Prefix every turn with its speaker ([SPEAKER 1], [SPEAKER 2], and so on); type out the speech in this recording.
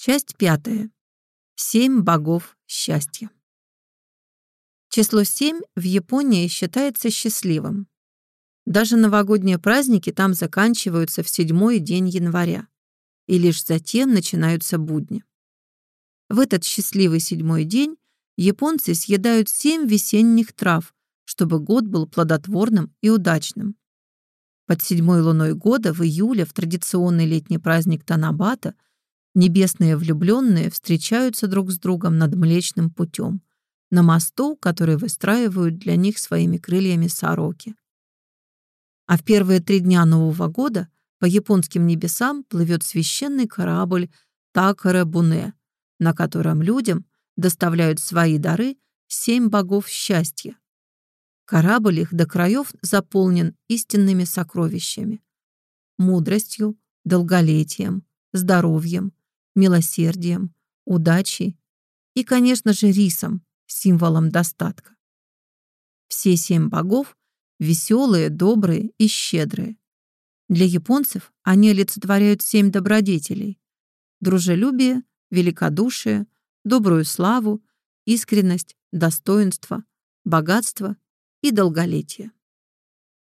[SPEAKER 1] Часть пятая. Семь богов счастья. Число семь в Японии считается счастливым. Даже новогодние праздники там заканчиваются в седьмой день января, и лишь затем начинаются будни. В этот счастливый седьмой день японцы съедают семь весенних трав, чтобы год был плодотворным и удачным. Под седьмой луной года в июле в традиционный летний праздник Танабата – Небесные влюбленные встречаются друг с другом над Млечным путем, на мосту, который выстраивают для них своими крыльями сороки. А в первые три дня Нового года по японским небесам плывет священный корабль Такара-Буне, на котором людям доставляют свои дары семь богов счастья. Корабль их до краев заполнен истинными сокровищами, мудростью, долголетием, здоровьем, милосердием, удачей и, конечно же, рисом, символом достатка. Все семь богов веселые, добрые и щедрые. Для японцев они олицетворяют семь добродетелей – дружелюбие, великодушие, добрую славу, искренность, достоинство, богатство и долголетие.